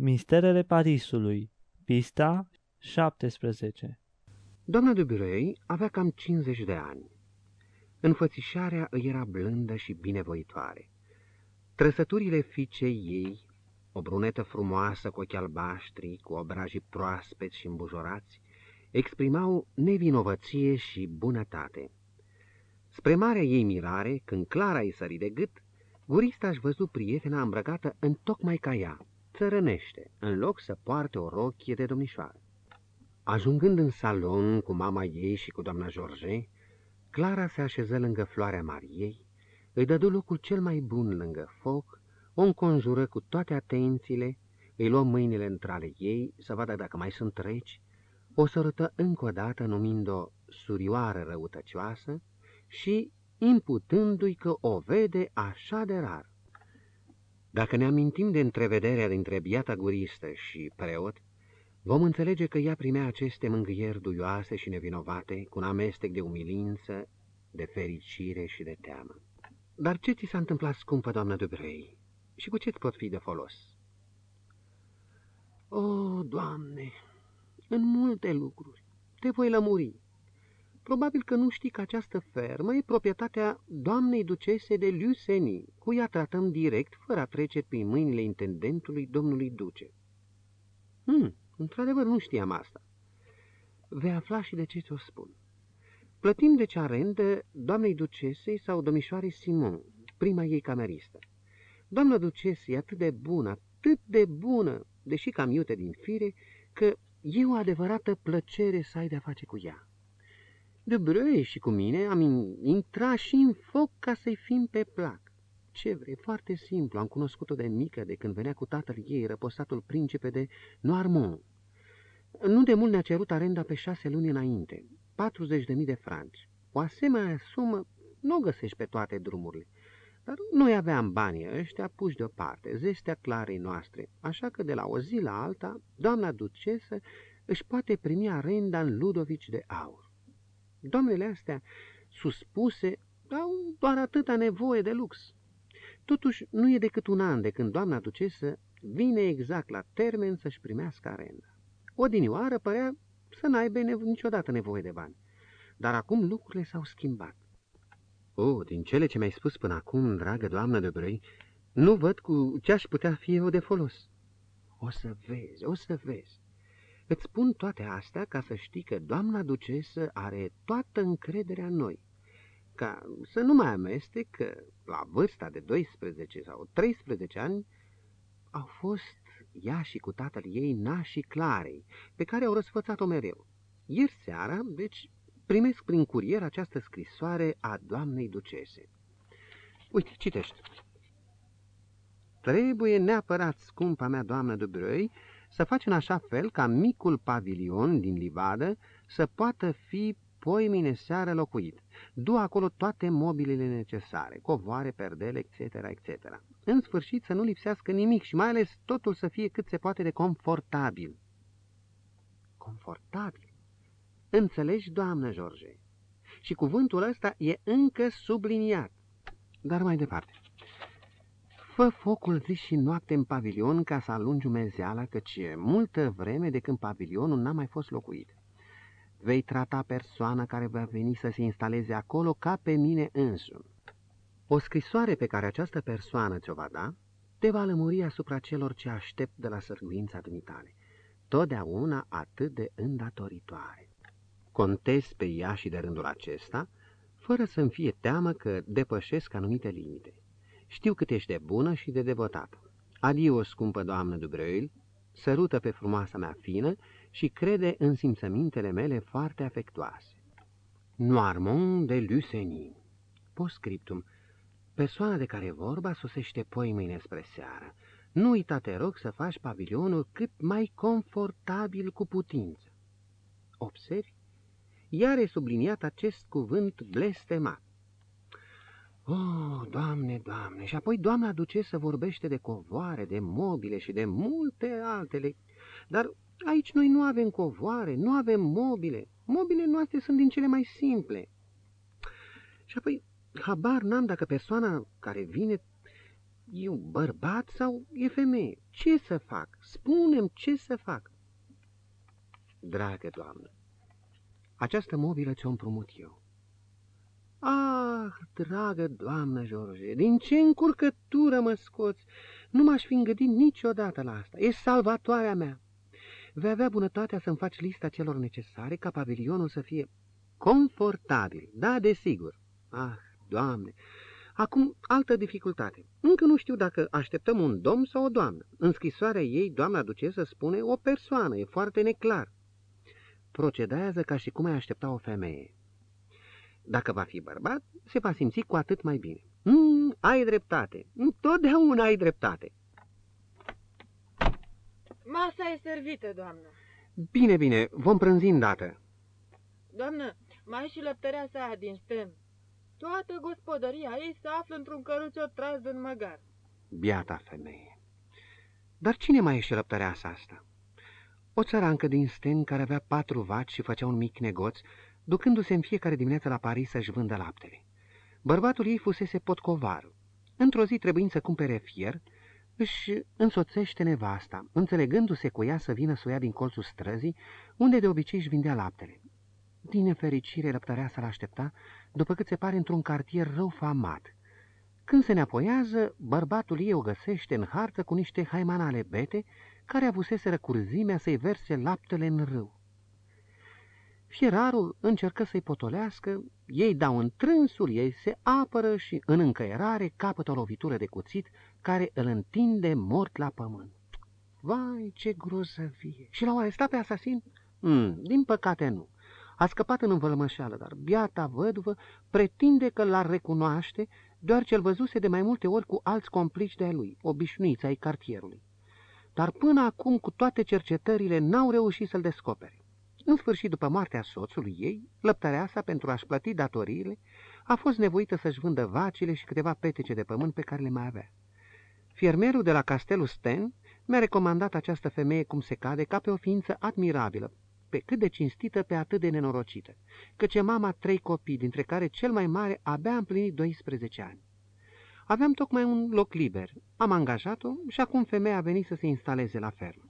Misterele Parisului, pista 17 Doamna de Burei avea cam 50 de ani. Înfățișarea îi era blândă și binevoitoare. Trăsăturile fiicei ei, o brunetă frumoasă cu ochi albaștri, cu obrajii proaspeți și îmbujorați, exprimau nevinovăție și bunătate. Spre marea ei mirare, când Clara îi sări de gât, gurista își văzu prietena îmbrăcată în tocmai ca ea, țărănește, în loc să poarte o rochie de domnișoară. Ajungând în salon cu mama ei și cu doamna George, Clara se așeză lângă floarea Mariei, îi dădu locul cel mai bun lângă foc, o înconjură cu toate atențiile, îi luă mâinile între ale ei să vadă dacă mai sunt reci, o sărută încă o dată numind-o surioară răutăcioasă și imputându-i că o vede așa de rar. Dacă ne amintim de întrevederea dintre biata guristă și preot, vom înțelege că ea primea aceste mângâieri duioase și nevinovate cu un amestec de umilință, de fericire și de teamă. Dar ce ți s-a întâmplat, scumpă doamnă Dubrei? Și cu ce-ți pot fi de folos? O, Doamne, în multe lucruri te voi lămuri. Probabil că nu știi că această fermă e proprietatea doamnei ducese de Luseni, cu ea tratăm direct, fără a trece prin mâinile intendentului domnului duce. Hmm, într-adevăr nu știam asta. Vei afla și de ce ți-o spun. Plătim de ce arendă doamnei ducesei sau domnișoarei Simon, prima ei cameristă. Doamna ducese e atât de bună, atât de bună, deși cam iute din fire, că e o adevărată plăcere să ai de-a face cu ea. De brăie și cu mine am intrat și în foc ca să-i fim pe plac. Ce vrei, foarte simplu, am cunoscut-o de mică, de când venea cu tatăl ei, răposatul principe de Noirmont. Nu de mult ne-a cerut arenda pe șase luni înainte, 40.000 de franci. O asemenea sumă nu o găsești pe toate drumurile. Dar noi aveam banii ăștia puși deoparte, zestea clarei noastre, așa că de la o zi la alta, doamna ducesă își poate primi arenda în Ludovici de aur. Doamnele astea suspuse au doar atâta nevoie de lux. Totuși, nu e decât un an de când doamna ducesă vine exact la termen să-și primească arenda. Odinioară părea să n-aibă nevo niciodată nevoie de bani. Dar acum lucrurile s-au schimbat. O, oh, din cele ce mi-ai spus până acum, dragă doamnă de Brăi, nu văd cu ce aș putea fi eu de folos. O să vezi, o să vezi. Îți spun toate astea ca să știi că doamna ducesă are toată încrederea în noi. Ca să nu mai amestec că la vârsta de 12 sau 13 ani au fost ea și cu tatăl ei nașii Clarei, pe care au răsfățat-o mereu. Ieri seara, deci, primesc prin curier această scrisoare a doamnei ducese. Uite, citește. Trebuie neapărat, scumpa mea doamnă de Brăi, să faci în așa fel ca micul pavilion din livadă să poată fi poimine seară locuit. Du acolo toate mobilele necesare, covoare, perdele, etc., etc. În sfârșit să nu lipsească nimic și mai ales totul să fie cât se poate de confortabil. Confortabil? Înțelegi, doamnă George? Și cuvântul ăsta e încă subliniat. Dar mai departe. Fă focul zi și noapte în pavilion ca să alungi umezeala, căci e multă vreme de când pavilionul n-a mai fost locuit. Vei trata persoana care va veni să se instaleze acolo ca pe mine însumi. O scrisoare pe care această persoană ți-o va da te va lămuri asupra celor ce aștept de la sărguința dumitale, totdeauna atât de îndatoritoare. Contez pe ea și de rândul acesta, fără să-mi fie teamă că depășesc anumite limite. Știu cât ești de bună și de devotată. Adio, scumpă doamnă Dubreuil, sărută pe frumoasa mea fină și crede în simțămintele mele foarte afectuoase. Noirmont de Lucenie Postscriptum Persoana de care vorba sosește poi mâine spre seară. Nu uita, te rog, să faci pavilionul cât mai confortabil cu putință. Observi? Iar e subliniat acest cuvânt blestemat. Oh, Doamne, Doamne! Și apoi doamna să vorbește de covoare, de mobile și de multe altele. Dar aici noi nu avem covoare, nu avem mobile. Mobile noastre sunt din cele mai simple. Și apoi, habar n-am dacă persoana care vine E un bărbat sau e femeie? Ce să fac? Spunem ce să fac. Dragă doamnă, această mobilă ți-o împrumut eu. Ah, dragă doamnă George, din ce încurcătură mă scoți? Nu m-aș fi îngădit niciodată la asta. E salvatoarea mea. Vei avea bunătatea să-mi faci lista celor necesare ca pavilionul să fie confortabil. Da, desigur. Ah, doamne, Acum, altă dificultate. Încă nu știu dacă așteptăm un domn sau o doamnă. În scrisoarea ei, doamna ducesă spune o persoană, e foarte neclar. Procedează ca și cum ai aștepta o femeie. Dacă va fi bărbat, se va simți cu atât mai bine. Mm, ai dreptate. Totdeauna ai dreptate. Masa e servită, doamnă. Bine, bine, vom prânzi îndată. Doamnă, mai și lăptărea sa din stân. Toată gospodăria ei se află într-un căruț tras în măgar. Biata femeie! Dar cine mai e lăptăreasa asta? O țărancă din Sten care avea patru vaci și făcea un mic negoț, ducându-se în fiecare dimineață la Paris să-și vândă laptele. Bărbatul ei fusese potcovar. Într-o zi, trebuind să cumpere fier, își însoțește nevasta, înțelegându-se cu ea să vină să o ia din colțul străzii, unde de obicei își vindea laptele. Din nefericire, lăptărea să-l aștepta, după cât se pare într-un cartier rău famat. Când se neapoiază, bărbatul ei o găsește în harță cu niște haimanale bete, care avuseseră curzimea să-i verse laptele în râu. Fierarul încercă să-i potolească, ei dau în trânsul, ei se apără și, în încăierare, capătă o lovitură de cuțit care îl întinde mort la pământ. Vai, ce grozăvie! Și l-au arestat pe asasin? Mm, din păcate nu. A scăpat în învălmășeală, dar biata văduvă pretinde că l-ar recunoaște, doar ce-l văzuse de mai multe ori cu alți complici de-a lui, obișnuiți ai cartierului. Dar până acum, cu toate cercetările, n-au reușit să-l descopere. În sfârșit, după moartea soțului ei, lăptăreasa, pentru a-și plăti datoriile, a fost nevoită să-și vândă vacile și câteva petece de pământ pe care le mai avea. Fiermerul de la castelul Sten mi-a recomandat această femeie cum se cade ca pe o ființă admirabilă, pe cât de cinstită, pe atât de nenorocită, căci e mama trei copii, dintre care cel mai mare abia împlinit 12 ani. Aveam tocmai un loc liber, am angajat-o și acum femeia a venit să se instaleze la fermă.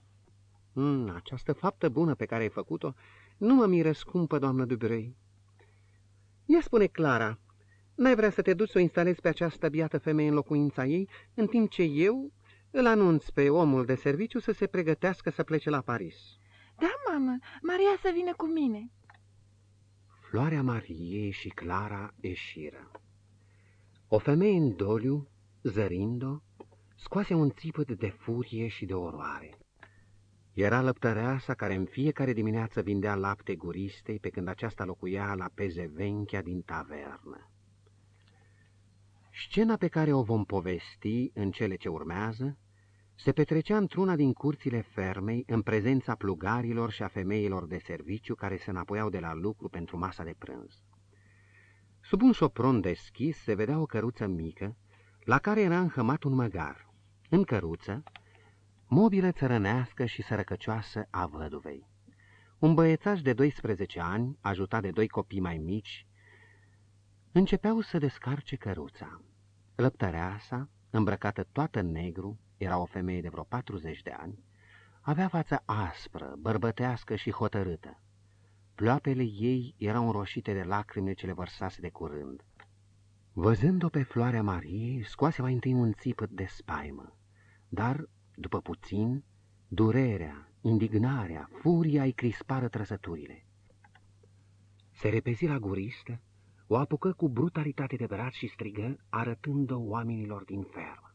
Mm, această faptă bună pe care ai făcut-o nu mă miră scumpă, doamnă Dubrei. Ia spune, Clara, n-ai vrea să te duci să o instalezi pe această biată femeie în locuința ei, în timp ce eu îl anunț pe omul de serviciu să se pregătească să plece la Paris. Da, mamă, Maria să vină cu mine. Floarea Mariei și Clara ieșiră. O femeie în doliu, zărind-o, scoase un țipăt de furie și de oroare. Era lăptăreasa care în fiecare dimineață vindea lapte guristei pe când aceasta locuia la pezevenchea din tavernă. Scena pe care o vom povesti în cele ce urmează se petrecea într-una din curțile fermei, în prezența plugarilor și a femeilor de serviciu care se înapoiau de la lucru pentru masa de prânz. Sub un șopron deschis se vedea o căruță mică, la care era înhămat un măgar. În căruță, mobilă țărănească și sărăcăcioasă a văduvei. Un băiețaș de 12 ani, ajutat de doi copii mai mici, începeau să descarce căruța. Lăptăreasa, îmbrăcată toată în negru, era o femeie de vreo 40 de ani, avea fața aspră, bărbătească și hotărâtă. Ploapele ei erau înroșite de lacrimi ce le vărsase de curând. Văzând-o pe floarea Mariei, scoase mai întâi un țipăt de spaimă, dar, după puțin, durerea, indignarea, furia îi crispară trăsăturile. Se repezi la guristă, o apucă cu brutalitate de braț și strigă, arătând-o oamenilor din fermă.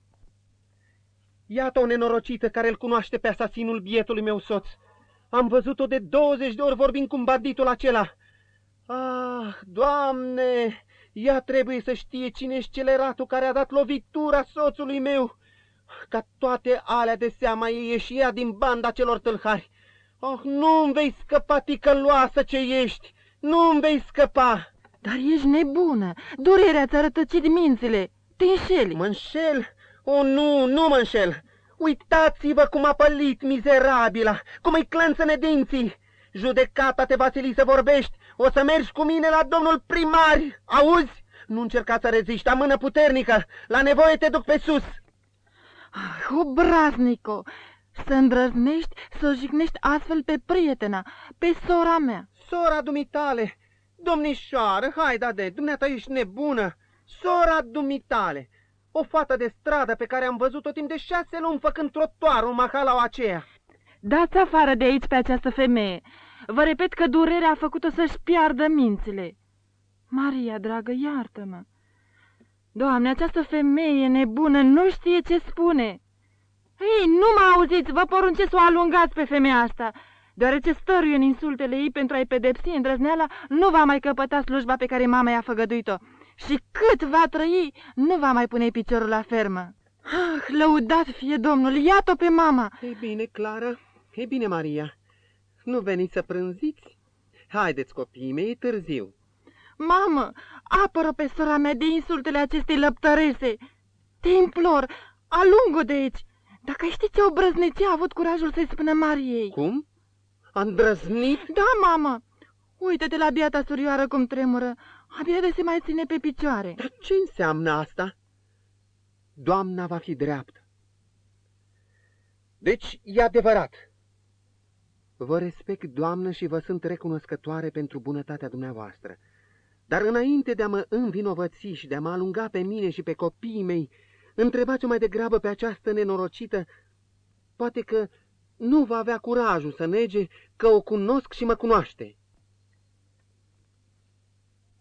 Iată o nenorocită care îl cunoaște pe asasinul bietului meu soț. Am văzut-o de 20 de ori vorbind cu banditul acela. Ah, Doamne, ea trebuie să știe cine e sceleratul care a dat lovitura soțului meu. Ca toate alea de seama ei e și ea din banda celor tâlhari. Oh, nu-mi vei scăpa, ticăloasă ce ești, nu-mi vei scăpa. Dar ești nebună, durerea ți-a rătăcit mințile, te înșeli. Mă înșel? O, nu, nu mă înșel! Uitați-vă cum a pălit mizerabila, cum îi clănță dinții! Judecata te va sili să vorbești, o să mergi cu mine la domnul primar, auzi? Nu încerca să reziști, am mână puternică, la nevoie te duc pe sus. Ah, obraznico, să îndrăznești să o jignești astfel pe prietena, pe sora mea. Sora dumitale, domnișoară, hai da de, dumneata ești nebună. Sora dumitale, o fată de stradă pe care am văzut-o timp de șase luni făcând trotuarul în mahalau aceea. Dați afară de aici pe această femeie. Vă repet că durerea a făcut-o să-și piardă mințile. Maria, dragă, iartă-mă. Doamne, această femeie nebună nu știe ce spune. Ei, nu mă auziți, vă poruncesc să o alungați pe femeia asta, deoarece stăruie în insultele ei pentru a-i pedepsi îndrăzneala, nu va mai căpăta slujba pe care mama i-a făgăduit-o. Și cât va trăi, nu va mai pune piciorul la fermă. Ah, lăudat fie Domnul, iată pe mama! Ei bine, Clara, ei bine, Maria, nu veniți să prânziți? Haideți, copiii mei, e târziu. Mamă, apără pe sora mea de insultele acestei lăptărese. Te implor, alungă de aici. Dacă știi ce obrăznicie a avut curajul să-i spună Mariei. Cum? A îndrăznit? Da, mamă. Uită-te la biata surioară cum tremură. Abia de se mai ține pe picioare. Dar ce înseamnă asta? Doamna va fi dreaptă. Deci, e adevărat. Vă respect, doamnă, și vă sunt recunoscătoare pentru bunătatea dumneavoastră. Dar înainte de a mă învinovăți și de a mă alunga pe mine și pe copiii mei, întrebați-o mai degrabă pe această nenorocită, poate că nu va avea curajul să nege că o cunosc și mă cunoaște.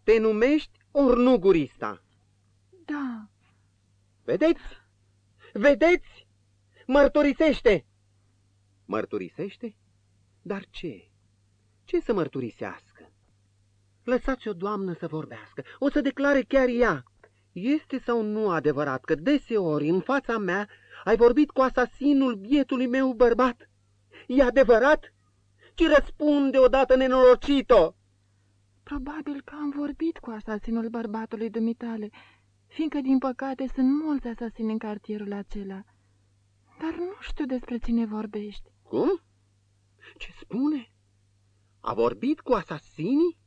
Te numești Ornugurista. Da. Vedeți? Vedeți? Mărturisește! Mărturisește? Dar ce? Ce să mărturisească? Lăsați-o, doamnă, să vorbească. O să declare chiar ea. Este sau nu adevărat că deseori în fața mea ai vorbit cu asasinul bietului meu bărbat? E adevărat? Ci răspunde odată nenorocito! Probabil că am vorbit cu asasinul bărbatului dumitale, fiindcă, din păcate, sunt mulți asasini în cartierul acela. Dar nu știu despre cine vorbești. Cum? Ce spune? A vorbit cu asasinii?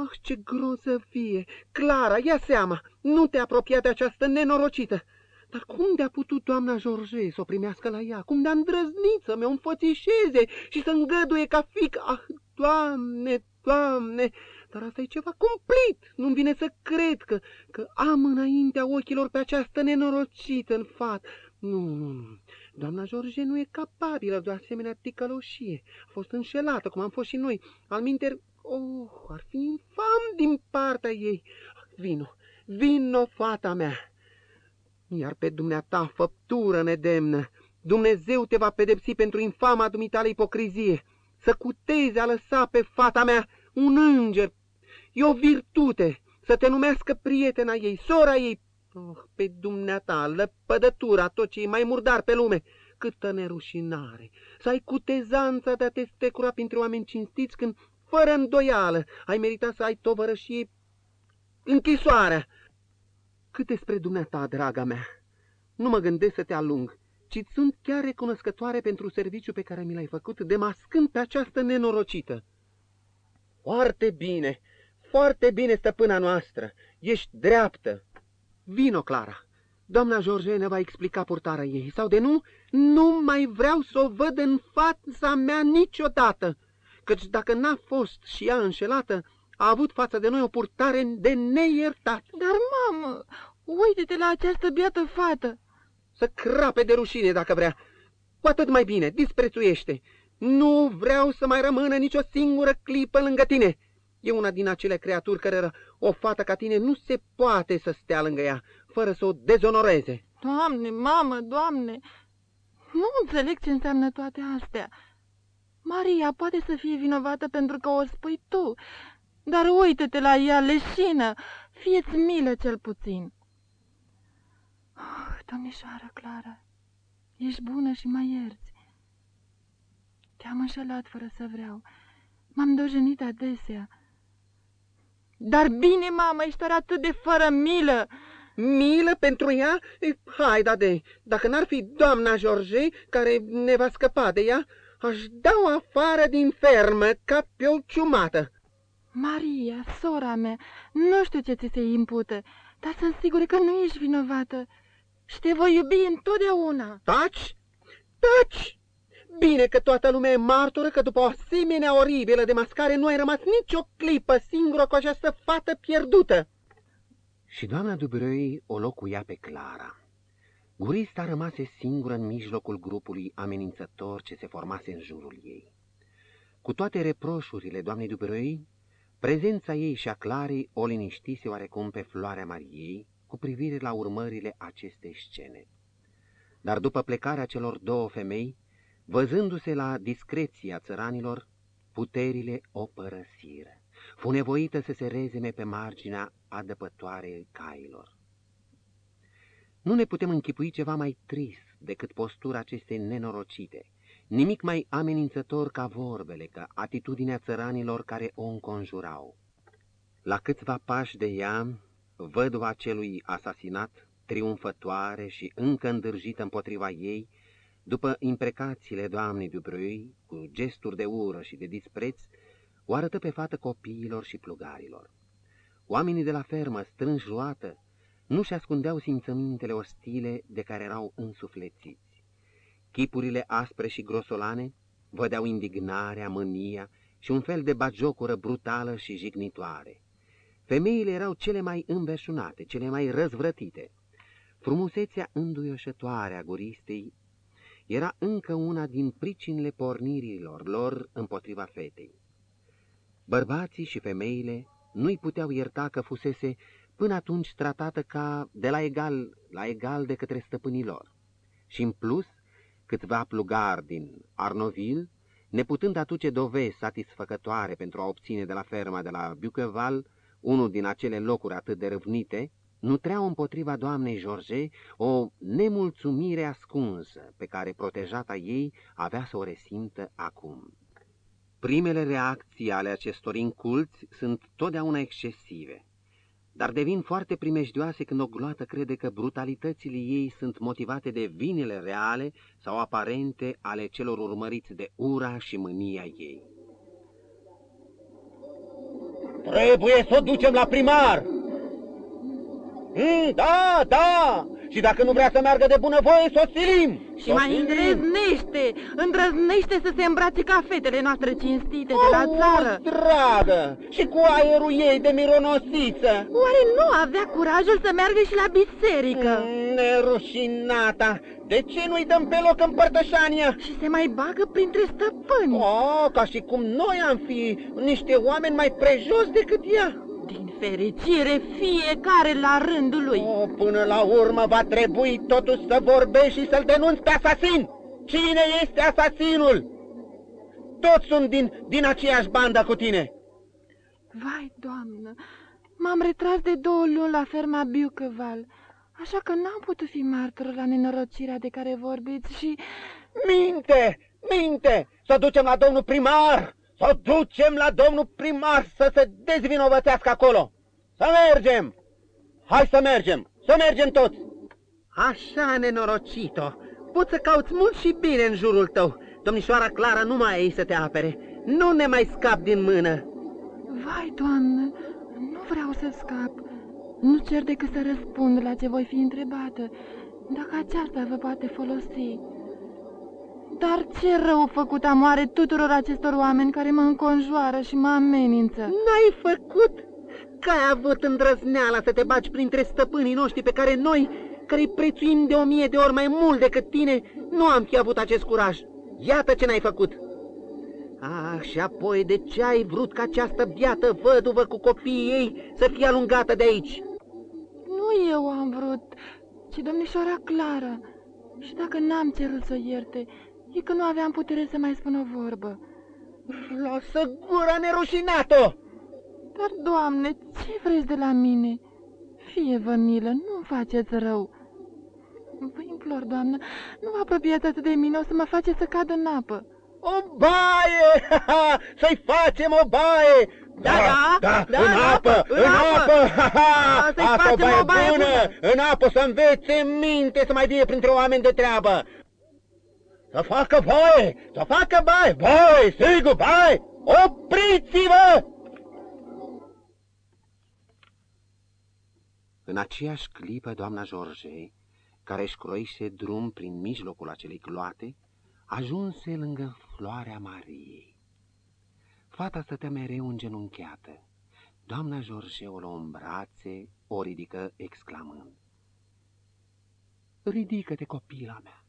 Ah, ce grozăvie! Clara, ia seama, nu te apropia de această nenorocită! Dar cum de-a putut doamna George să o primească la ea? Cum de-a îndrăznit să mi-o înfățișeze și să îngăduie ca fic? Ah, doamne, doamne! Dar asta e ceva cumplit! Nu-mi vine să cred că, că am înaintea ochilor pe această nenorocită în fat. Nu, nu, nu. Doamna George nu e capabilă de o asemenea ticăloșie. A fost înșelată, cum am fost și noi. Al minter, oh, ar fi infam din partea ei. Vino, vino, fata mea. Iar pe dumneata, făptură nedemnă, Dumnezeu te va pedepsi pentru infama dumitale ipocrizie. Să cutezi a lăsa pe fata mea un înger. E o virtute să te numească prietena ei, sora ei, Oh, pe dumneata, lăpădătura, tot ce e mai murdar pe lume, câtă nerușinare! Să ai cutezanța de a te stecura printre oameni cinstiți când, fără îndoială, ai meritat să ai tovărășie închisoarea. Cât despre dumneata, draga mea, nu mă gândesc să te alung, ci sunt chiar recunoscătoare pentru serviciu pe care mi l-ai făcut, demascând pe această nenorocită. Foarte bine, foarte bine, stăpâna noastră, ești dreaptă. Vino, Clara. Doamna George ne va explica purtarea ei, sau de nu, nu mai vreau să o văd în fața mea niciodată, căci dacă n-a fost și ea înșelată, a avut față de noi o purtare de neiertat. Dar, mamă, uite-te la această biată fată. Să crape de rușine dacă vrea. Cu atât mai bine, disprețuiește. Nu vreau să mai rămână nicio singură clipă lângă tine. E una din acele creaturi care o fată ca tine nu se poate să stea lângă ea, fără să o dezonoreze. Doamne, mamă, doamne, nu înțeleg ce înseamnă toate astea. Maria poate să fie vinovată pentru că o spui tu, dar uită-te la ea, leșină, fieți milă cel puțin. Oh, domnișoară Clara, ești bună și mai ierți. Te-am înșelat fără să vreau. M-am dojenit adesea. Dar bine, mamă, ești atât de fără milă. Milă pentru ea? Hai, da de, dacă n-ar fi doamna George care ne va scăpa de ea, aș da-o afară din fermă ca pe o ciumată. Maria, sora mea, nu știu ce ți se impută, dar sunt sigură că nu ești vinovată. și te voi iubi întotdeauna. Taci? Taci! Bine că toată lumea e martoră că după o asemenea oribilă de mascare nu ai rămas nicio clipă singură cu această fată pierdută. Și doamna Dubreuil o locuia pe Clara. Gurista rămase singură în mijlocul grupului amenințător ce se formase în jurul ei. Cu toate reproșurile doamnei Dubreuil, prezența ei și a Clarei o liniștise oarecum pe floarea Mariei cu privire la urmările acestei scene. Dar după plecarea celor două femei, văzându-se la discreția țăranilor, puterile o părăsiră. Fu nevoită să se rezeme pe marginea adăpătoarei cailor. Nu ne putem închipui ceva mai trist decât postura acestei nenorocite, nimic mai amenințător ca vorbele, ca atitudinea țăranilor care o înconjurau. La câțiva pași de ea, văduva celui asasinat, triumfătoare și încă îndârjită împotriva ei, după imprecațiile doamnei Dubreuil, cu gesturi de ură și de dispreț, o arătă pe fată copiilor și plugarilor. Oamenii de la fermă, strânși luată, nu-și ascundeau simțămintele ostile de care erau însuflețiți. Chipurile aspre și grosolane vădeau indignarea, mânia și un fel de bagiocură brutală și jignitoare. Femeile erau cele mai înveșunate, cele mai răzvrătite. Frumusețea înduioșătoare a guristei era încă una din pricinile pornirilor lor împotriva fetei. Bărbații și femeile nu-i puteau ierta că fusese până atunci tratată ca de la egal la egal de către stăpânii lor. Și în plus, câțiva plugari din Arnoville, neputând aduce dovezi satisfăcătoare pentru a obține de la ferma de la Bucheval, unul din acele locuri atât de râvnite, nutreau împotriva doamnei George o nemulțumire ascunsă pe care protejata ei avea să o resimtă acum. Primele reacții ale acestor inculți sunt totdeauna excesive, dar devin foarte primejdioase când o gloată crede că brutalitățile ei sunt motivate de vinele reale sau aparente ale celor urmăriți de ura și mânia ei. Trebuie să o ducem la primar! Mm, da, da! Și dacă nu vrea să meargă de bunăvoie, să o silim! Și mai îndrăznește, îndrăznește să se îmbrace ca fetele noastre cinstite de la țară. dragă! Și cu aerul ei de mironosiță! Oare nu avea curajul să meargă și la biserică? Mm, nerușinata! De ce nu-i dăm pe loc în părtășania? Și se mai bagă printre stăpâni. Oh, ca și cum noi am fi niște oameni mai prejos decât ea. Din fericire, fiecare la rândul lui. O, până la urmă va trebui totuși să vorbești și să-l denunți pe asasin. Cine este asasinul? Toți sunt din, din aceeași bandă cu tine. Vai, doamnă, m-am retras de două luni la ferma Bucăval, așa că n-am putut fi martor la nenorocirea de care vorbiți și... Minte, minte, să ducem la domnul primar! Să ducem la domnul primar să se dezvinovățească acolo. Să mergem! Hai să mergem! Să mergem toți! Așa, nenorocito! Poți să cauți mult și bine în jurul tău. Domnișoara Clara nu mai ai să te apere. Nu ne mai scap din mână. Vai, doamnă, nu vreau să scap. Nu cer decât să răspund la ce voi fi întrebată, dacă aceasta vă poate folosi. Dar ce rău făcut am oare tuturor acestor oameni care mă înconjoară și mă amenință? N-ai făcut? Că ai avut îndrăzneala să te bagi printre stăpânii noștri pe care noi, care îi prețuim de o mie de ori mai mult decât tine, nu am fi avut acest curaj. Iată ce n-ai făcut. Ah, și apoi de ce ai vrut ca această biată văduvă cu copiii ei să fie alungată de aici? Nu eu am vrut, ci domnișoara Clara. Și dacă n-am cerut să ierte, E că nu aveam putere să mai spun o vorbă. Lasă gura nerușinată! Dar, Doamne, ce vreți de la mine? Fie vă milă, nu faceți rău. Vă implor, Doamnă, nu vă apropiați atât de mine, o să mă faceți să cad în apă. O baie! Să-i facem o baie! Da, da, da, da, în apă, în apă! Da, Asta o baie bună! În apă să învețe minte să mai vie printre oameni de treabă! Să facă voie! Să facă baie! Baie! Sigur, baie! Opriți-vă! În aceeași clipă, doamna George, care își croise drum prin mijlocul acelei cloate, ajunse lângă floarea Mariei. Fata stătea mereu îngenunchiată. Doamna George o luă în brațe, o ridică exclamând. Ridică-te, copila mea!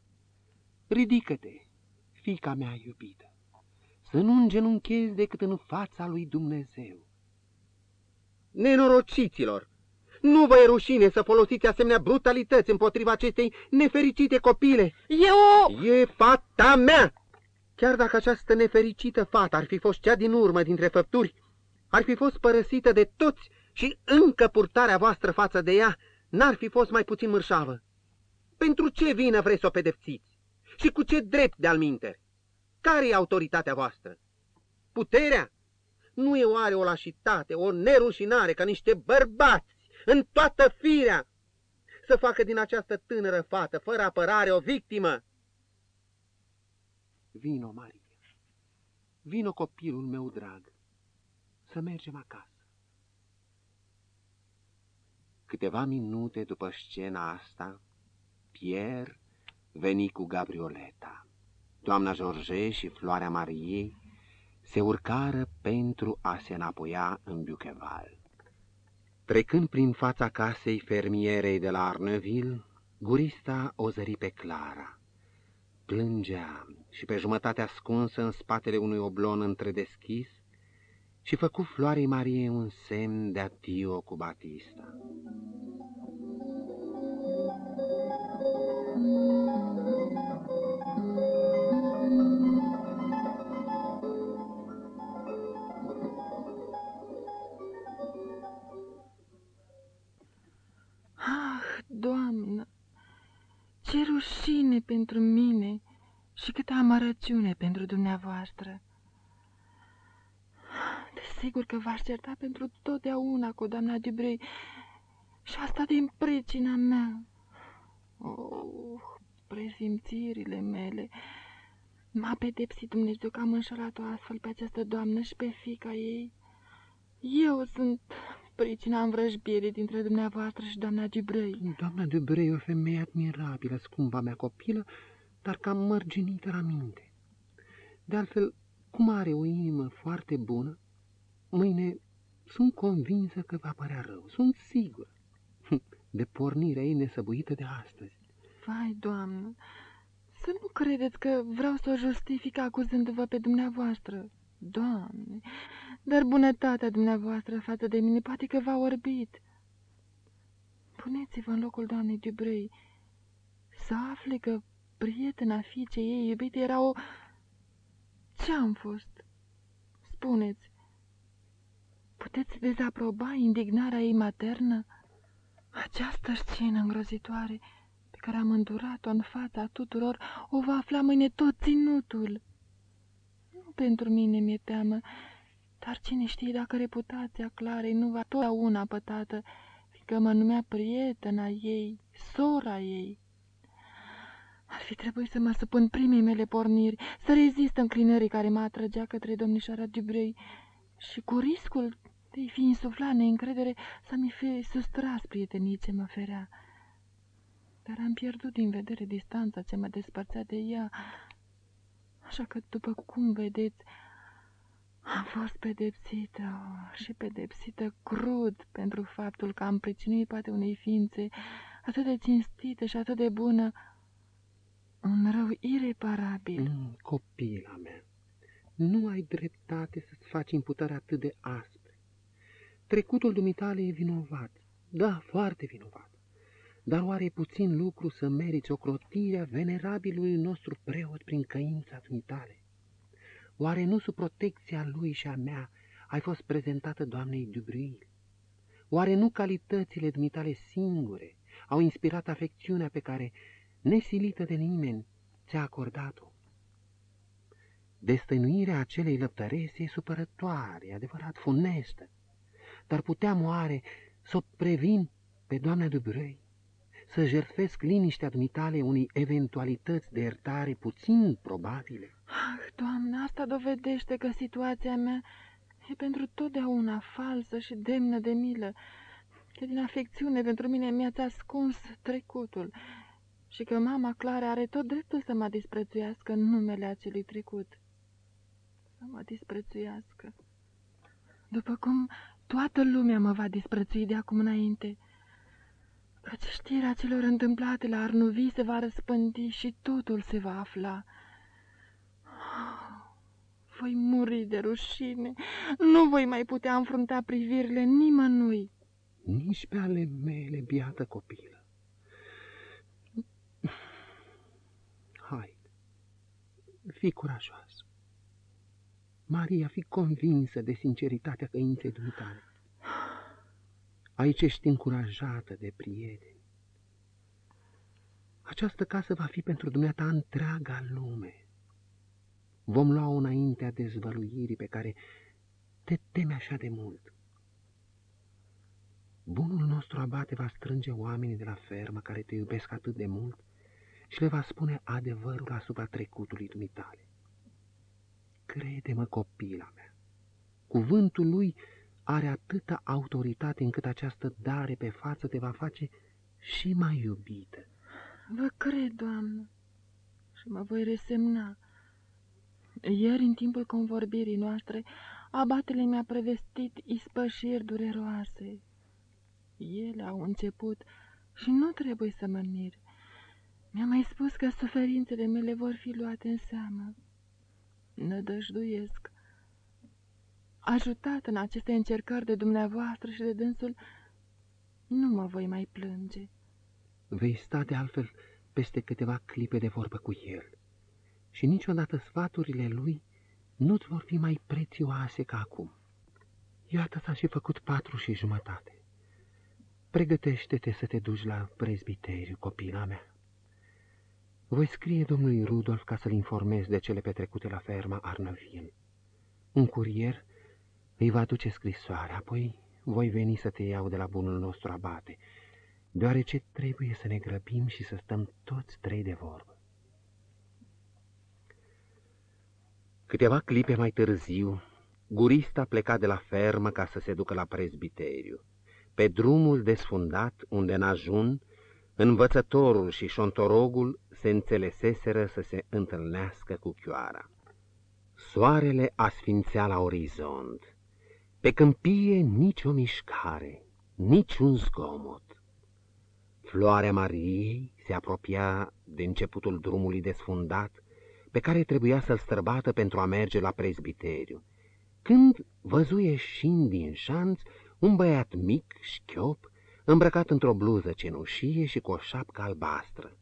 Ridică-te, fica mea iubită! Să nu îngenunchezi decât în fața lui Dumnezeu. Nenorociților! Nu vă e rușine să folosiți asemenea brutalități împotriva acestei nefericite copile. Eu... E fata mea! Chiar dacă această nefericită fată ar fi fost cea din urmă dintre făpturi, ar fi fost părăsită de toți și încă purtarea voastră față de ea n-ar fi fost mai puțin mărșavă. Pentru ce vină vreți să o pedepsiți? Și cu ce drept de-al minteri? Care e autoritatea voastră? Puterea? Nu e oare o lașitate, o nerușinare ca niște bărbați în toată firea să facă din această tânără fată, fără apărare, o victimă? Vino, Maria, vino copilul meu drag, să mergem acasă. Câteva minute după scena asta, Pierre veni cu Gabrioleta. Doamna George și Floarea Mariei se urcară pentru a se înapoia în Bucheval. Trecând prin fața casei fermierei de la Arneville, gurista o zări pe Clara. Plângea și pe jumătate ascunsă în spatele unui oblon întredeschis și făcu Floarei Mariei un semn de adio cu Batista. Ce rușine pentru mine și câtă amărăciune pentru dumneavoastră. Desigur că v-aș certa pentru totdeauna cu doamna Dubrei și asta din pricina mea. Oh, presimțirile mele. M-a pedepsit Dumnezeu că am înșelat-o astfel pe această doamnă și pe fica ei. Eu sunt pricina învrăjbirii dintre dumneavoastră și doamna Gibrei. Doamna Gibrei e o femeie admirabilă, scumpa mea copilă, dar cam mărginită la minte. De altfel, cum are o inimă foarte bună, mâine sunt convinsă că va părea rău, sunt sigur, de pornirea ei nesăbuită de astăzi. Vai, doamnă, să nu credeți că vreau să o justific acuzându-vă pe dumneavoastră. Doamne, dar bunătatea dumneavoastră față de mine poate că v-a orbit. Puneți-vă în locul doamnei Dubrei să afle că prietena fiicei ei iubite era o... Ce-am fost? Spuneți, puteți dezaproba indignarea ei maternă? Această scenă îngrozitoare pe care am îndurat-o în fața tuturor o va afla mâine tot ținutul. Nu pentru mine mi-e teamă, dar cine știe dacă reputația Clarei nu va totdeauna pătată, fiindcă mă numea prietena ei, sora ei. Ar fi trebuit să mă supun primii mele porniri, să rezist înclinării care mă atrăgea către domnișoara Dubrei și cu riscul de-i fi insuflat neîncredere să mi fi sustras prietenii ce mă ferea. Dar am pierdut din vedere distanța ce mă despărțea de ea, așa că, după cum vedeți, am fost pedepsită și pedepsită crud pentru faptul că am pricinuit poate unei ființe atât de cinstită și atât de bună un rău ireparabil. Mm, copila mea, nu ai dreptate să-ți faci imputări atât de aspre. Trecutul dumitale e vinovat, da, foarte vinovat. Dar oare e puțin lucru să meriți ocrotirea venerabilului nostru preot prin căința dumitale? Oare nu sub protecția lui și a mea ai fost prezentată doamnei Dubril? Oare nu calitățile dumitale singure au inspirat afecțiunea pe care, nesilită de nimeni, ți-a acordat-o? Destăinuirea acelei lăptărese e supărătoare, e adevărat, funestă, dar puteam oare să o previn pe doamna Dubrei? să jertfesc liniștea dumitale unei eventualități de iertare puțin probabile? Ah, Doamne, asta dovedește că situația mea e pentru totdeauna falsă și demnă de milă, că din afecțiune pentru mine mi-ați ascuns trecutul și că mama Clara are tot dreptul să mă disprețuiască în numele acelui trecut. Să mă disprețuiască. După cum toată lumea mă va disprețui de acum înainte, căci știrea celor întâmplate la Arnuvi se va răspândi și totul se va afla. Voi muri de rușine, nu voi mai putea înfrunta privirile nimănui. Nici pe ale mele, biată copilă. Hai, fii curajoasă. Maria, fi convinsă de sinceritatea căinței dumitale. Aici ești încurajată de prieteni. Această casă va fi pentru dumneata întreaga lume. Vom lua-o înaintea dezvăluirii pe care te teme așa de mult. Bunul nostru abate va strânge oamenii de la fermă care te iubesc atât de mult și le va spune adevărul asupra trecutului dumitale. Crede-mă, copila mea, cuvântul lui are atâta autoritate încât această dare pe față te va face și mai iubită. Vă cred, doamnă, și mă voi resemna. Ieri, în timpul convorbirii noastre, abatele mi-a prevestit ispășiri dureroase. Ele au început și nu trebuie să mă mir. Mi-a mai spus că suferințele mele vor fi luate în seamă. Nădăjduiesc. Ajutat în aceste încercări de dumneavoastră și de dânsul, nu mă voi mai plânge. Vei sta de altfel peste câteva clipe de vorbă cu el și niciodată sfaturile lui nu-ți vor fi mai prețioase ca acum. Iată s-a și făcut patru și jumătate. Pregătește-te să te duci la prezbiteriu, copila mea. Voi scrie domnului Rudolf ca să-l informez de cele petrecute la ferma Arnăvin. Un curier îi va duce scrisoarea, apoi voi veni să te iau de la bunul nostru abate, deoarece trebuie să ne grăbim și să stăm toți trei de vorbă. Câteva clipe mai târziu, gurista pleca de la fermă ca să se ducă la prezbiteriu. Pe drumul desfundat, unde în ajun, învățătorul și șontorogul se înțeleseseră să se întâlnească cu chioara. Soarele asfințea la orizont. Pe câmpie nicio mișcare, niciun zgomot. Floarea Mariei se apropia de începutul drumului desfundat, pe care trebuia să-l străbată pentru a merge la prezbiteriu, când văzu ieșind din șanț un băiat mic, șchiop, îmbrăcat într-o bluză cenușie și cu o șapcă albastră.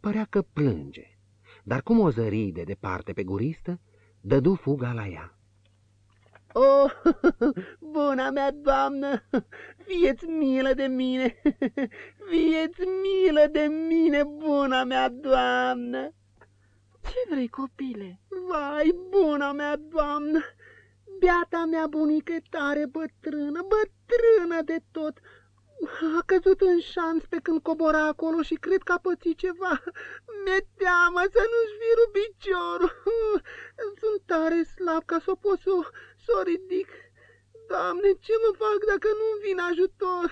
Părea că plânge, dar cum o zări de departe pe guristă, dădu fuga la ea. Oh, buna mea doamnă, fieți milă de mine, fieți milă de mine, buna mea doamnă. Ce vrei, copile? Vai, buna mea doamnă, Beata mea bunică e tare bătrână, bătrână de tot. A căzut în șanț pe când cobora acolo și cred că a pățit ceva. Mi-e teamă să nu-și fi piciorul. Sunt tare slab ca să o pot să, să o ridic. Doamne, ce mă fac dacă nu-mi vine ajutor?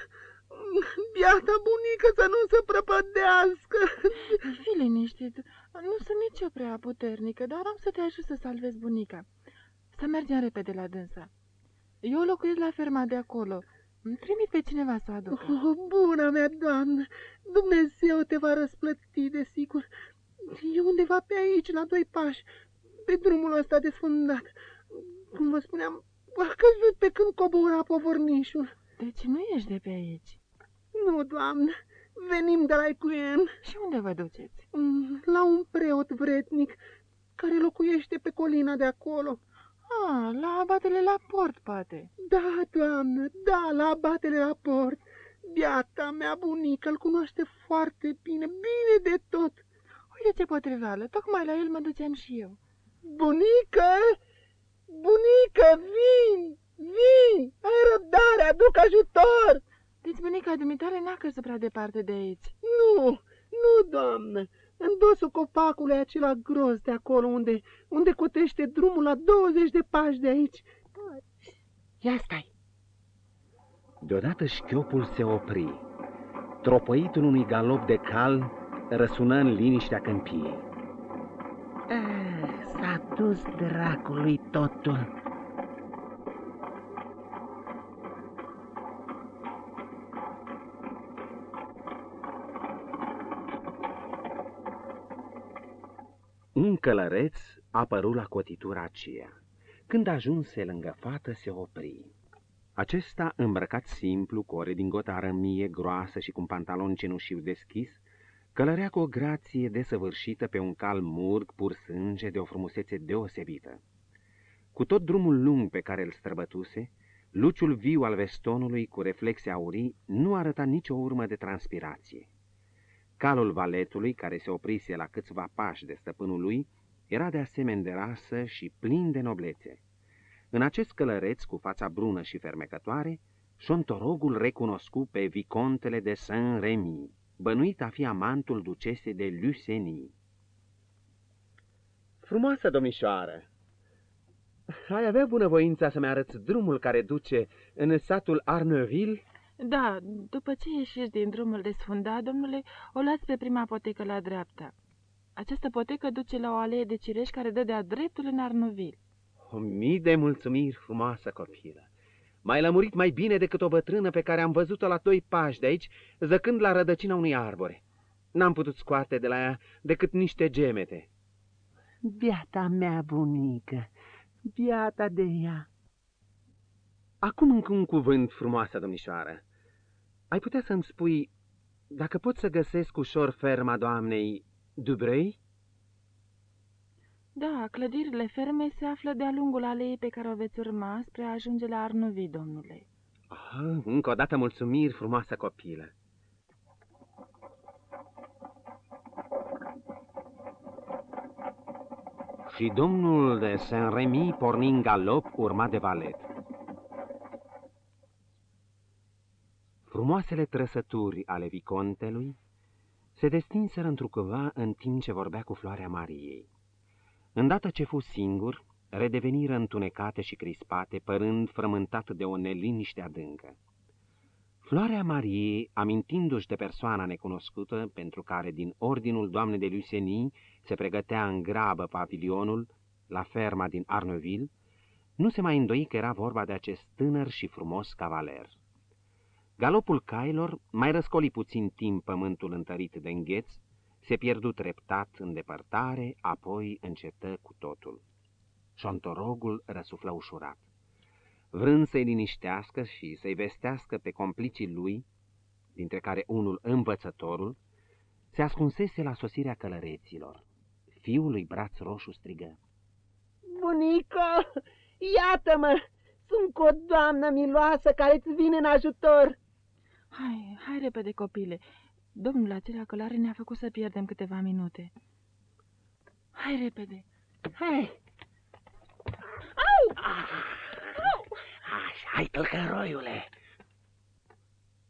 Biata bunică să nu se prăpădească. Fii liniștit, nu sunt nici eu prea puternică, dar am să te ajut să salvezi bunica. Să mergem repede la dânsa. Eu locuiesc la ferma de acolo. Îmi trimit pe cineva să o aducă. Oh, bună mea, doamnă! Dumnezeu te va răsplăti, desigur. E undeva pe aici, la doi pași, pe drumul ăsta desfundat. Cum vă spuneam, a căzut pe când cobora povornișul. Deci nu ești de pe aici? Nu, doamnă, venim de la Ecuen. Și unde vă duceți? Mm, la un preot vretnic care locuiește pe colina de acolo. Ah, la abatele la port, poate. Da, doamnă, da, la abatele la port. Biata mea bunică îl cunoaște foarte bine, bine de tot. Uite ce potriveală, tocmai la el mă duceam și eu. Bunică, bunică, vin, vin, ai răbdare, aduc ajutor. Deci bunica dumitale n-a căzut prea departe de aici. Nu, nu, doamnă, în dosul copacului acela gros de acolo unde, unde cotește drumul la 20 de pași de aici. Ia stai! Deodată șchiopul se opri. Tropăitul unui galop de cal răsună în liniștea câmpiei. Eh, S-a dus dracului totul. Un călăreț apărut la cotitura aceea. Când ajunse lângă fată, se opri. Acesta, îmbrăcat simplu, cu o redingotă arămie groasă și cu un pantalon cenușiu deschis, călărea cu o grație desăvârșită pe un cal murg pur sânge de o frumusețe deosebită. Cu tot drumul lung pe care îl străbătuse, luciul viu al vestonului cu reflexe aurii nu arăta nicio urmă de transpirație. Calul valetului, care se oprise la câțiva pași de stăpânul lui, era de asemenea de rasă și plin de noblețe. În acest călăreț cu fața brună și fermecătoare, șontorogul recunoscu pe vicontele de Saint-Remy, bănuit a fi amantul ducesei de Lucenie. Frumoasă domnișoară! Ai avea bunăvoința să-mi arăți drumul care duce în satul Arneuville? Da, după ce ieșiți din drumul desfundat, domnule, o luați pe prima potecă la dreapta. Această potecă duce la o alee de cireși care dă de-a dreptul în Arnovil. O mii de mulțumiri, frumoasă copilă! M-ai lămurit mai bine decât o bătrână pe care am văzut-o la doi pași de aici, zăcând la rădăcina unui arbore. N-am putut scoate de la ea decât niște gemete. Biata mea bunică, biata de ea. Acum încă un cuvânt, frumoasă domnișoară. Ai putea să-mi spui dacă pot să găsesc ușor ferma doamnei Dubrei? Da, clădirile ferme se află de-a lungul aleei pe care o veți urma spre a ajunge la Arnovi, domnule. Ah, încă o dată mulțumiri, frumoasă copilă. Și domnul de Saint-Remy porni în galop urmat de valet. Frumoasele trăsături ale vicontelui se destinseră întrucâva în timp ce vorbea cu floarea Mariei. Îndată ce fu singur, redeveniră întunecate și crispate, părând frământat de o neliniște adâncă. Floarea Mariei, amintindu-și de persoana necunoscută, pentru care din ordinul doamnei de Lucenii se pregătea în grabă pavilionul la ferma din Arneuville, nu se mai îndoi că era vorba de acest tânăr și frumos cavaler. Galopul cailor mai răscoli puțin timp pământul întărit de îngheț, se pierdu treptat în depărtare, apoi încetă cu totul. Șontorogul răsuflă ușurat. Vrând să-i liniștească și să-i vestească pe complicii lui, dintre care unul învățătorul, se ascunsese la sosirea călăreților. Fiul lui Braț Roșu strigă. Bunică, iată-mă, sunt cu o doamnă miloasă care îți vine în ajutor. Hai, hai repede, copile. Domnul acela călare ne-a făcut să pierdem câteva minute. Hai repede. Hai. Au! Hai, hai, tălcăroiule!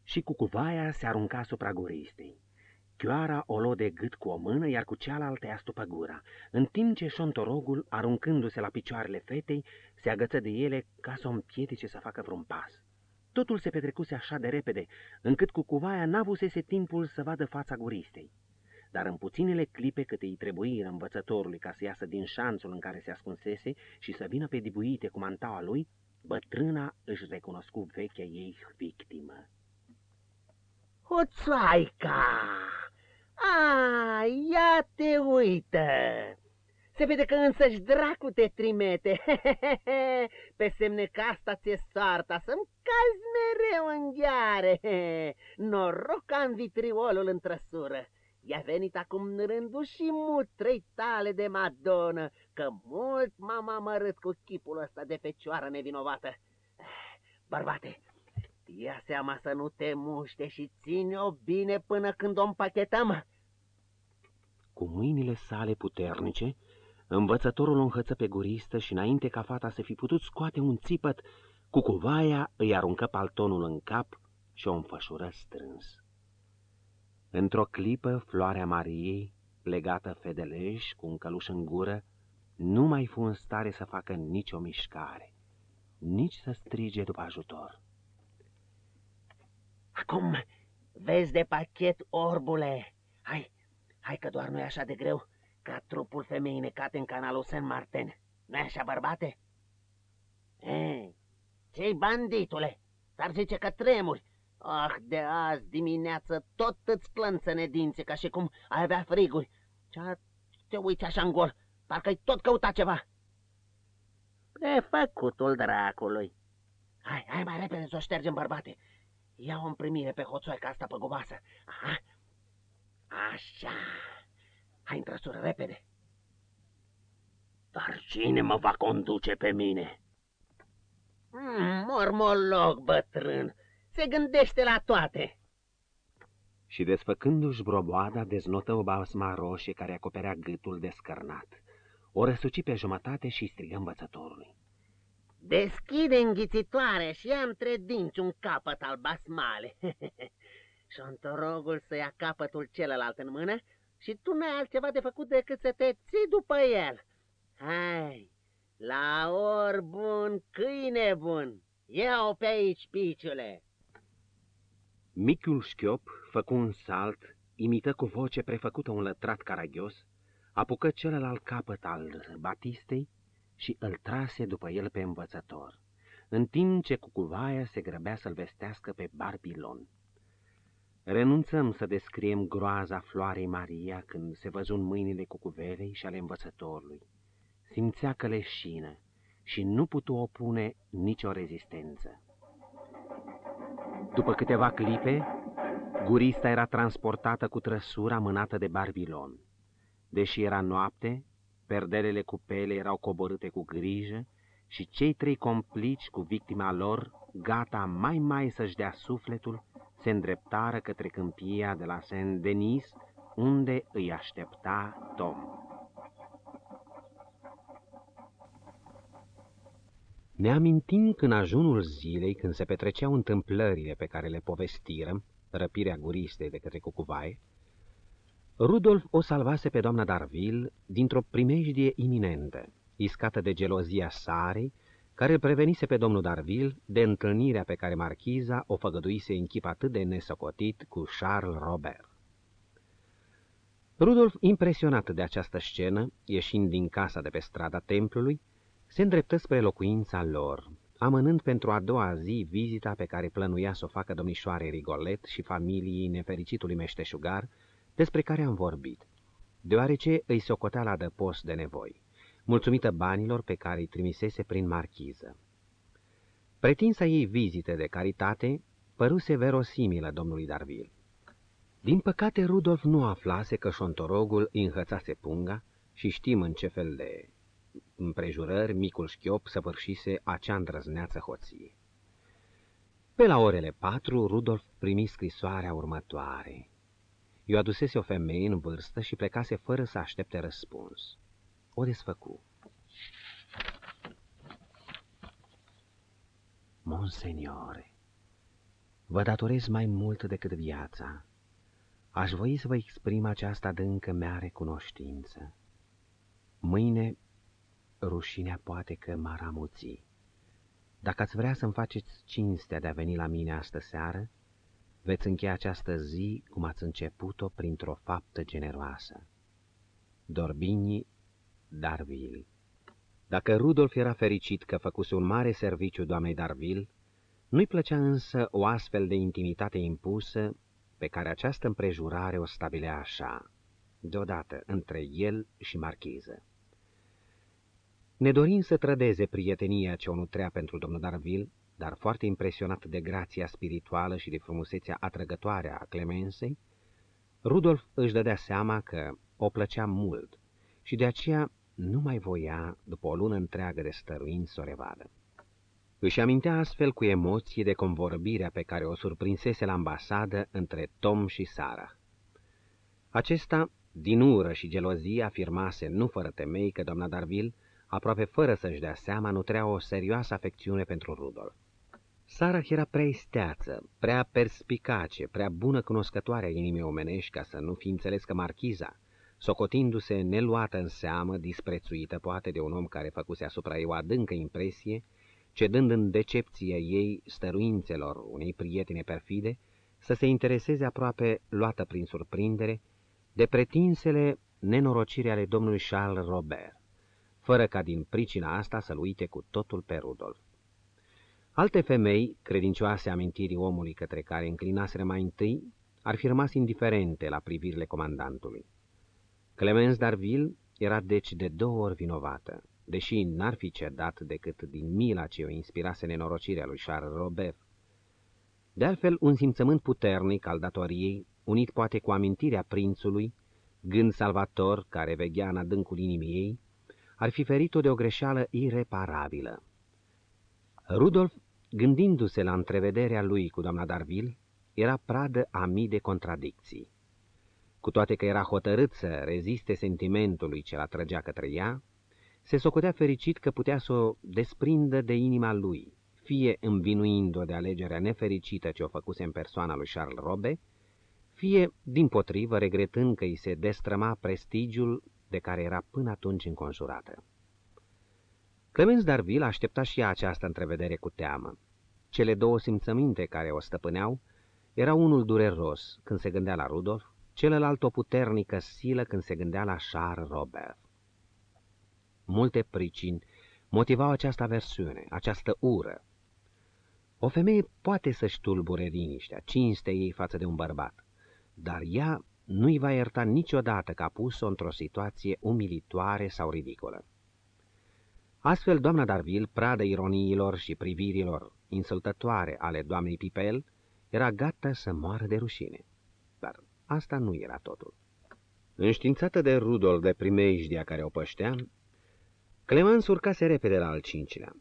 Și cucuvaia se arunca asupra guristei. Chioara o luă de gât cu o mână, iar cu cealaltă ea stupă gura, în timp ce șontorogul, aruncându-se la picioarele fetei, se agăță de ele ca să o împiedice să facă vreun pas. Totul se petrecuse așa de repede, încât cucuvaia n-avusese timpul să vadă fața guristei. Dar în puținele clipe cât îi trebuie învățătorului ca să iasă din șanțul în care se ascunsese și să vină pe dibuite cu mantaua lui, bătrâna își recunoscu vechea ei victimă. Hoțoaica! A, ia te uită! Se vede că însăși dracu te trimete. Pe semne că asta ți-e soarta, să-mi cazi mereu în gheare. Noroc că am vitriolul în trăsură. I-a venit acum rândul și mut trei tale de madonă, că mult m-am amărât cu chipul ăsta de fecioară nevinovată. Bărbate, ia seama să nu te muște și ține-o bine până când o împachetăm. Cu mâinile sale puternice, învățătorul o înhăță pe guristă și înainte ca fata să fi putut scoate un țipăt, cucuvaia îi aruncă paltonul în cap și o înfășură strâns. Într-o clipă, floarea Mariei, legată fedeleș cu un căluș în gură, nu mai fu în stare să facă nicio mișcare, nici să strige după ajutor. Acum vezi de pachet, orbule. Hai, Hai că doar nu e așa de greu ca trupul femeii necate în canalul Saint Martin. nu e așa, bărbate? Ei, ce-i banditule? S-ar zice că tremuri. Ah, de azi dimineață tot îți plânță dinții ca și cum ai avea friguri. Ce te uiți așa în gol, parcă-i tot căuta ceva. Prefăcutul dracului. Hai, hai mai repede să o ștergem, bărbate. Ia-o în primire pe hoțoica asta păguboasă. Aha. Așa. Hai în trăsură, repede. Dar cine mă va conduce pe mine? Mm, mormoloc bătrân, se gândește la toate. Și desfăcându-și broboada, deznotă o basma roșie care acoperea gâtul descărnat. O răsuci pe jumătate și strigă învățătorului. Deschide înghițitoare și ia între dinți un capăt al basmale. Șontorogul să ia capătul celălalt în mână și tu n-ai altceva de făcut decât să te ții după el. Hai, la or bun, câine bun, ia-o pe aici, piciule. Micul șchiop făcu un salt, imită cu voce prefăcută un lătrat caragios, apucă celălalt capăt al Batistei și îl trase după el pe învățător, în timp ce cucuvaia se grăbea să-l vestească pe Barbilon. Renunțăm să descriem groaza floarei Maria când se văzun mâinile cucuvelei și ale învățătorului. Simțea că leșină și nu putu opune nicio rezistență. După câteva clipe, gurista era transportată cu trăsura mânată de Barbilon. Deși era noapte, perdelele cu pele erau coborâte cu grijă și cei trei complici cu victima lor, gata mai mai să-și dea sufletul, se îndreptară către câmpia de la Saint-Denis, unde îi aștepta Tom. Ne amintim când ajunul zilei, când se petreceau întâmplările pe care le povestirăm, răpirea guristei de către Cucuvaie, Rudolf o salvase pe doamna Darville dintr-o primejdie iminentă, iscată de gelozia Sarei, care îl prevenise pe domnul Darville de întâlnirea pe care marchiza o făgăduise în chip atât de nesocotit cu Charles Robert. Rudolf, impresionat de această scenă, ieșind din casa de pe strada templului, se îndreptă spre locuința lor, amânând pentru a doua zi vizita pe care plănuia să o facă domnișoare Rigolet și familiei nefericitului meșteșugar, despre care am vorbit, deoarece îi socotea la dăpost de nevoi, mulțumită banilor pe care îi trimisese prin marchiză. Pretinsa ei vizite de caritate păruse verosimilă domnului Darville. Din păcate, Rudolf nu aflase că șontorogul îi înhățase punga și știm în ce fel de împrejurări micul șchiop săvârșise acea îndrăzneață hoție. Pe la orele patru, Rudolf primi scrisoarea următoare. Eu adusese o femeie în vârstă și plecase fără să aștepte răspuns. O desfăcu. Monseniore, vă datorez mai mult decât viața. Aș voi să vă exprim această adâncă mea recunoștință. Mâine rușinea poate că m-ar amuți. Dacă ați vrea să-mi faceți cinstea de a veni la mine astă seară, veți încheia această zi cum ați început-o printr-o faptă generoasă. Dorbini Darville Dacă Rudolf era fericit că făcuse un mare serviciu doamnei Darville, nu-i plăcea însă o astfel de intimitate impusă pe care această împrejurare o stabilea așa, deodată între el și marchiză. Ne dorim să trădeze prietenia ce o nutrea pentru domnul Darville, dar foarte impresionat de grația spirituală și de frumusețea atrăgătoare a Clemensei, Rudolf își dădea seama că o plăcea mult și de aceea nu mai voia, după o lună întreagă de stăruinți, să o revadă. Își amintea astfel cu emoție de convorbirea pe care o surprinsese la ambasadă între Tom și Sarah. Acesta, din ură și gelozie, afirmase, nu fără temei, că doamna Darville aproape fără să-și dea seama, nutrea o serioasă afecțiune pentru Rudolf. Sarah era prea isteață, prea perspicace, prea bună cunoscătoare a inimii omenești ca să nu fi înțeles că marchiza, socotindu-se neluată în seamă, disprețuită poate de un om care făcuse asupra ei o adâncă impresie, cedând în decepție ei stăruințelor unei prietene perfide, să se intereseze aproape luată prin surprindere, de pretinsele nenorocire ale domnului Charles Robert, fără ca din pricina asta să-l uite cu totul pe Rudolf. Alte femei, credincioase amintirii omului către care înclinaseră mai întâi, ar fi rămas indiferente la privirile comandantului. Clemens Darville era deci de două ori vinovată, deși n-ar fi cedat decât din mila ce o inspirase nenorocirea lui Charles Robert. De altfel, un simțământ puternic al datoriei, unit poate cu amintirea prințului, gând salvator care veghea în adâncul inimii ei, ar fi ferit-o de o greșeală ireparabilă. Rudolf, gândindu-se la întrevederea lui cu doamna Darville, era pradă a mii de contradicții. Cu toate că era hotărât să reziste sentimentului ce l trăgea către ea, se socotea fericit că putea să o desprindă de inima lui, fie învinuind-o de alegerea nefericită ce o făcuse în persoana lui Charles Robe, fie, din potrivă, regretând că îi se destrăma prestigiul de care era până atunci înconjurată. Clemens Darville aștepta și ea această întrevedere cu teamă. Cele două simțăminte care o stăpâneau era unul dureros când se gândea la Rudolf, celălalt o puternică silă când se gândea la Charles Robert. Multe pricini motivau această versiune, această ură. O femeie poate să-și tulbure liniștea, cinste ei față de un bărbat, dar ea nu-i va ierta niciodată că a pus-o într-o situație umilitoare sau ridicolă. Astfel, doamna Darville, pradă ironiilor și privirilor insultătoare ale doamnei Pipel, era gata să moară de rușine. Dar asta nu era totul. Înștiințată de Rudol de primejdia care o păștea, Clemens urcase repede la al cincilea.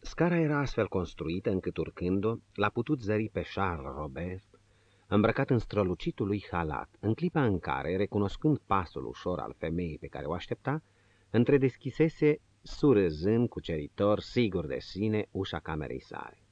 Scara era astfel construită încât urcând-o, l-a putut zări pe Charles Robert, îmbrăcat în strălucitul lui halat, în clipa în care, recunoscând pasul ușor al femeii pe care o aștepta, întredeschisese, surâzând cuceritor, sigur de sine, ușa camerei sale.